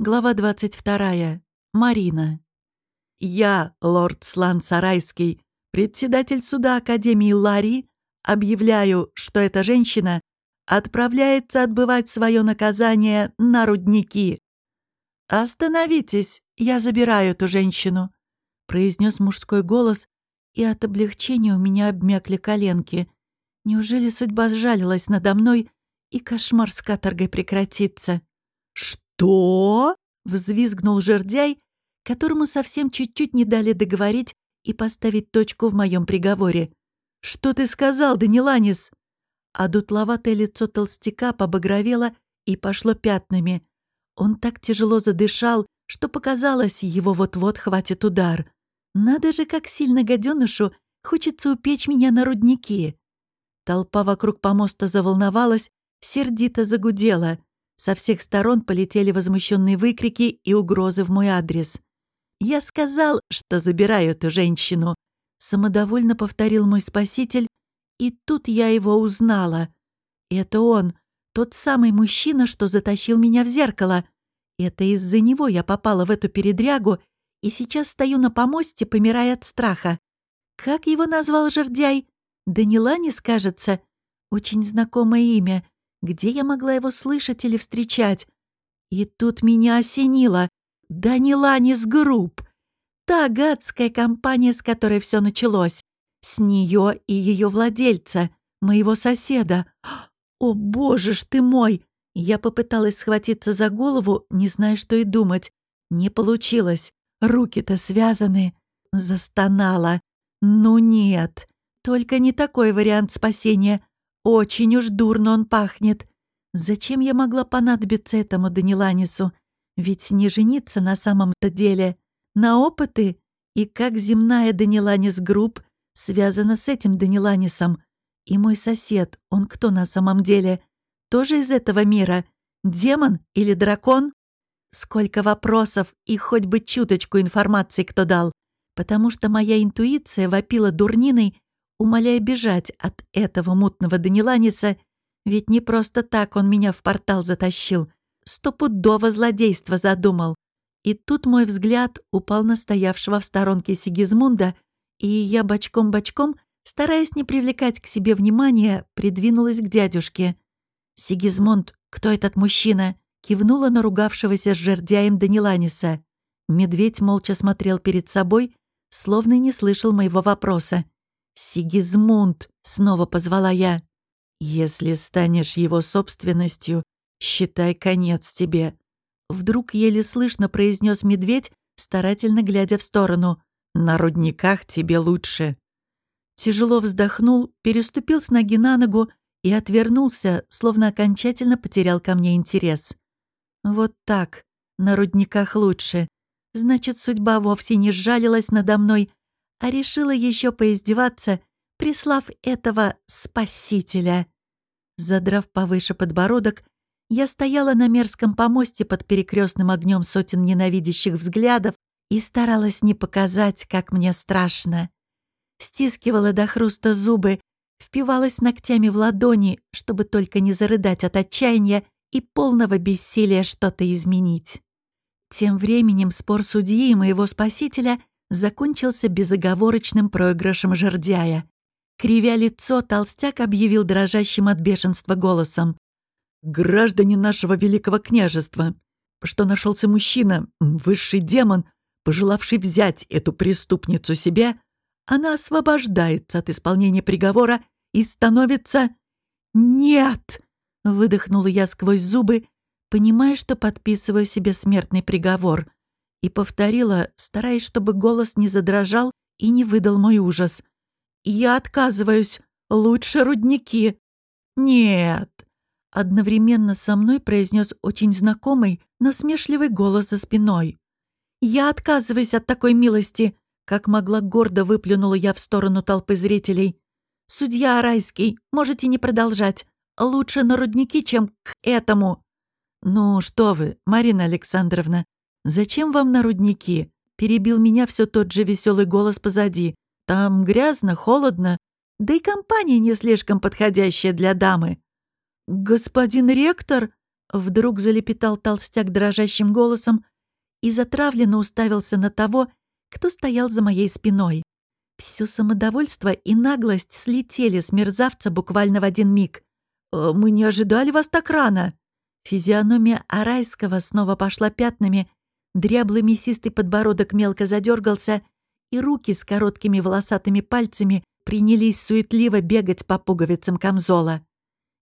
Глава 22. Марина. Я, лорд Слан Сарайский, председатель суда Академии Лари, объявляю, что эта женщина отправляется отбывать свое наказание на рудники. «Остановитесь, я забираю эту женщину», — произнес мужской голос, и от облегчения у меня обмякли коленки. Неужели судьба сжалилась надо мной, и кошмар с каторгой прекратится? «Что?» — взвизгнул жердяй, которому совсем чуть-чуть не дали договорить и поставить точку в моем приговоре. «Что ты сказал, Даниланис?» А дутловатое лицо толстяка побагровело и пошло пятнами. Он так тяжело задышал, что показалось, его вот-вот хватит удар. Надо же, как сильно гаденышу хочется упечь меня на рудники. Толпа вокруг помоста заволновалась, сердито загудела. Со всех сторон полетели возмущенные выкрики и угрозы в мой адрес. «Я сказал, что забираю эту женщину», — самодовольно повторил мой спаситель, и тут я его узнала. Это он, тот самый мужчина, что затащил меня в зеркало. Это из-за него я попала в эту передрягу и сейчас стою на помосте, помирая от страха. Как его назвал жердяй? Данила не скажется. Очень знакомое имя — где я могла его слышать или встречать? И тут меня осенило. Даниланис Групп. Та гадская компания, с которой все началось. С нее и ее владельца, моего соседа. О, боже ж ты мой! Я попыталась схватиться за голову, не зная, что и думать. Не получилось. Руки-то связаны. Застонала. Ну нет. Только не такой вариант спасения. Очень уж дурно он пахнет. Зачем я могла понадобиться этому Даниланису? Ведь не жениться на самом-то деле. На опыты? И как земная Даниланис Групп связана с этим Даниланисом? И мой сосед, он кто на самом деле? Тоже из этого мира? Демон или дракон? Сколько вопросов и хоть бы чуточку информации кто дал. Потому что моя интуиция вопила дурниной умоляя бежать от этого мутного Даниланиса, ведь не просто так он меня в портал затащил, стопудово злодейство задумал. И тут мой взгляд упал на стоявшего в сторонке Сигизмунда, и я бочком-бочком, стараясь не привлекать к себе внимания, придвинулась к дядюшке. «Сигизмунд, кто этот мужчина?» кивнула на ругавшегося с жердяем Даниланиса. Медведь молча смотрел перед собой, словно не слышал моего вопроса. «Сигизмунд!» — снова позвала я. «Если станешь его собственностью, считай конец тебе». Вдруг еле слышно произнес медведь, старательно глядя в сторону. «На рудниках тебе лучше». Тяжело вздохнул, переступил с ноги на ногу и отвернулся, словно окончательно потерял ко мне интерес. «Вот так, на рудниках лучше. Значит, судьба вовсе не сжалилась надо мной, а решила еще поиздеваться, прислав этого спасителя. Задрав повыше подбородок, я стояла на мерзком помосте под перекрестным огнем сотен ненавидящих взглядов и старалась не показать, как мне страшно. Стискивала до хруста зубы, впивалась ногтями в ладони, чтобы только не зарыдать от отчаяния и полного бессилия что-то изменить. Тем временем спор судьи и моего спасителя закончился безоговорочным проигрышем жердяя. Кривя лицо, толстяк объявил дрожащим от бешенства голосом. «Граждане нашего великого княжества, что нашелся мужчина, высший демон, пожелавший взять эту преступницу себе, она освобождается от исполнения приговора и становится... «Нет!» — выдохнула я сквозь зубы, понимая, что подписываю себе смертный приговор — и повторила, стараясь, чтобы голос не задрожал и не выдал мой ужас. «Я отказываюсь. Лучше рудники». «Нет». Одновременно со мной произнес очень знакомый, насмешливый голос за спиной. «Я отказываюсь от такой милости», как могла гордо выплюнула я в сторону толпы зрителей. «Судья Арайский, можете не продолжать. Лучше на рудники, чем к этому». «Ну что вы, Марина Александровна, «Зачем вам на рудники?» — перебил меня все тот же веселый голос позади. «Там грязно, холодно, да и компания не слишком подходящая для дамы». «Господин ректор?» Вдруг залепетал толстяк дрожащим голосом и затравленно уставился на того, кто стоял за моей спиной. Всё самодовольство и наглость слетели с мерзавца буквально в один миг. «Э, «Мы не ожидали вас так рано!» Физиономия Арайского снова пошла пятнами, дряблый мясистый подбородок мелко задергался, и руки с короткими волосатыми пальцами принялись суетливо бегать по пуговицам камзола.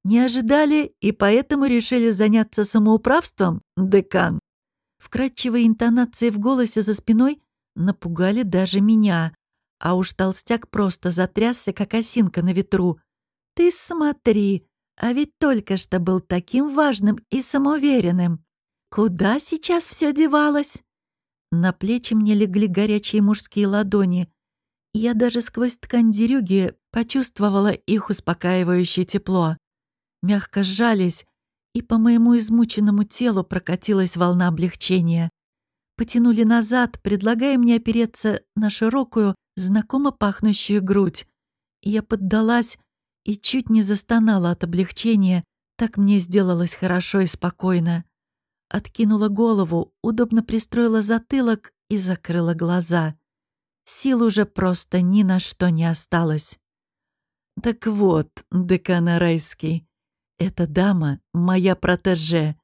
Не ожидали и поэтому решили заняться самоуправством, декан. Вкрадчивые интонации в голосе за спиной напугали даже меня, а уж толстяк просто затрясся, как осинка на ветру. «Ты смотри, а ведь только что был таким важным и самоуверенным. Куда сейчас все девалось?» На плечи мне легли горячие мужские ладони. Я даже сквозь ткань дерюги почувствовала их успокаивающее тепло. Мягко сжались, и по моему измученному телу прокатилась волна облегчения. Потянули назад, предлагая мне опереться на широкую, знакомо пахнущую грудь. Я поддалась и чуть не застонала от облегчения, так мне сделалось хорошо и спокойно. Откинула голову, удобно пристроила затылок и закрыла глаза. Сил уже просто ни на что не осталось. Так вот, декан Арайский, эта дама — моя протеже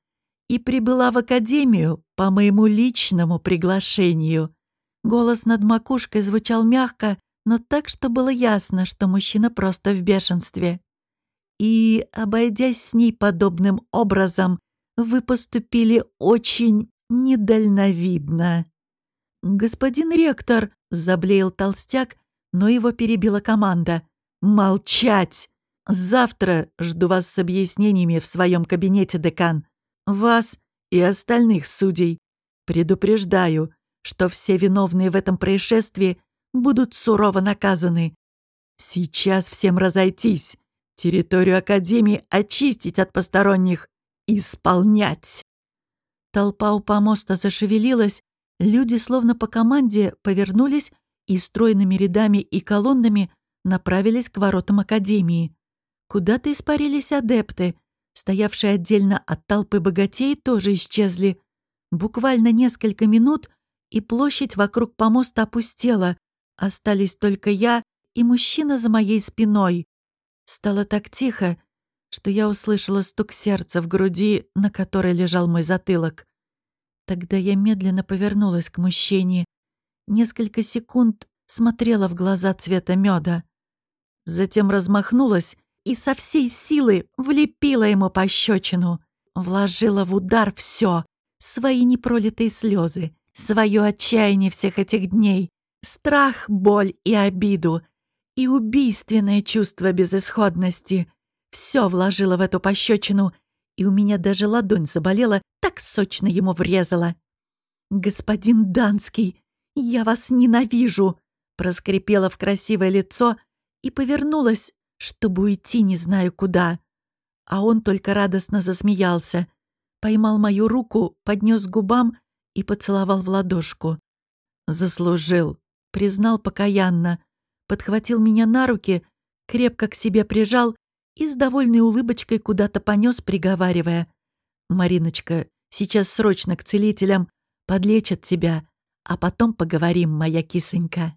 и прибыла в академию по моему личному приглашению. Голос над макушкой звучал мягко, но так, что было ясно, что мужчина просто в бешенстве. И, обойдясь с ней подобным образом, вы поступили очень недальновидно. «Господин ректор», — заблеял толстяк, но его перебила команда. «Молчать! Завтра жду вас с объяснениями в своем кабинете, декан. Вас и остальных судей. Предупреждаю, что все виновные в этом происшествии будут сурово наказаны. Сейчас всем разойтись, территорию Академии очистить от посторонних, исполнять. Толпа у помоста зашевелилась, люди словно по команде повернулись и стройными рядами и колоннами направились к воротам Академии. Куда-то испарились адепты, стоявшие отдельно от толпы богатей, тоже исчезли. Буквально несколько минут, и площадь вокруг помоста опустела. Остались только я и мужчина за моей спиной. Стало так тихо, что я услышала стук сердца в груди, на которой лежал мой затылок. Тогда я медленно повернулась к мужчине. Несколько секунд смотрела в глаза цвета меда. Затем размахнулась и со всей силы влепила ему пощечину. Вложила в удар все, свои непролитые слезы, свое отчаяние всех этих дней, страх, боль и обиду, и убийственное чувство безысходности. Все вложила в эту пощечину, и у меня даже ладонь заболела, так сочно ему врезала. «Господин Данский, я вас ненавижу!» проскрипела в красивое лицо и повернулась, чтобы уйти не знаю куда. А он только радостно засмеялся, поймал мою руку, поднес к губам и поцеловал в ладошку. Заслужил, признал покаянно, подхватил меня на руки, крепко к себе прижал и с довольной улыбочкой куда-то понес, приговаривая. «Мариночка, сейчас срочно к целителям, подлечат тебя, а потом поговорим, моя кисонька».